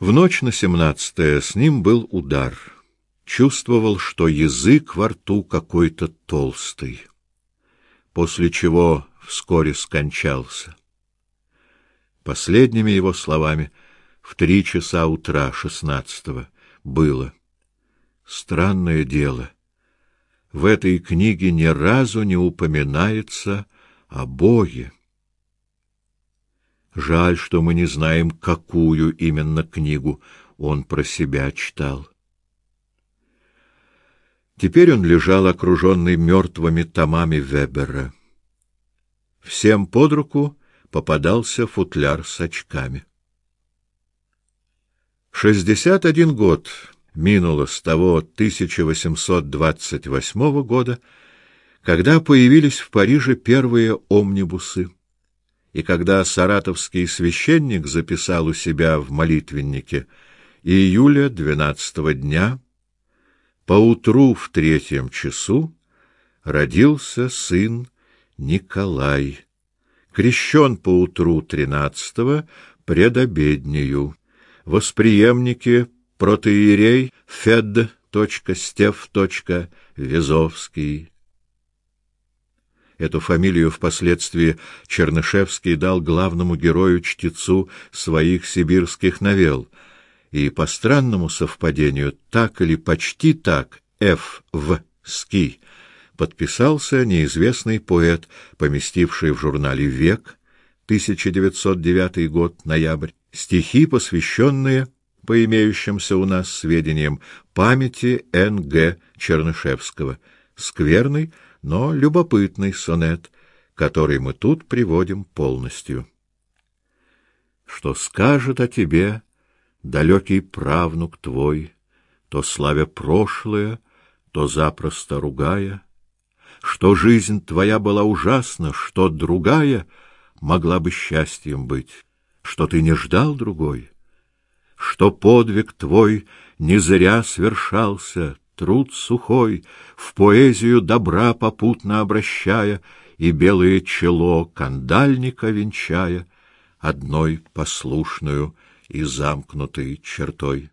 В ночь на семнадцатое с ним был удар. Чувствовал, что язык во рту какой-то толстый. После чего вскоре скончался. Последними его словами в три часа утра шестнадцатого было. Странное дело. В этой книге ни разу не упоминается о Боге. Жаль, что мы не знаем, какую именно книгу он про себя читал. Теперь он лежал окруженный мертвыми томами Вебера. Всем под руку попадался футляр с очками. Шестьдесят один год минуло с того 1828 года, когда появились в Париже первые омнибусы и когда саратовский священник записал у себя в молитвеннике июля двенадцатого дня поутру в третьем часу родился сын Николай, крещен поутру тринадцатого предобеднею, восприемники протоиерей Фед. Стеф. Везовский Эту фамилию впоследствии Чернышевский дал главному герою-чтецу своих сибирских новелл, и по странному совпадению, так или почти так, Ф. В. Ски подписался неизвестный поэт, поместивший в журнале «Век» 1909 год, ноябрь, стихи, посвященные, по имеющимся у нас сведениям, памяти Н. Г. Чернышевского, скверный, но любопытный сонет, который мы тут приводим полностью. Что скажет о тебе далекий правнук твой, то славя прошлое, то запросто ругая, что жизнь твоя была ужасна, что другая могла бы счастьем быть, что ты не ждал другой, что подвиг твой не зря свершался, труд сухой, в поэзию добра попутно обращая и белое чело кандальника венчая одной послушную и замкнутой чертой.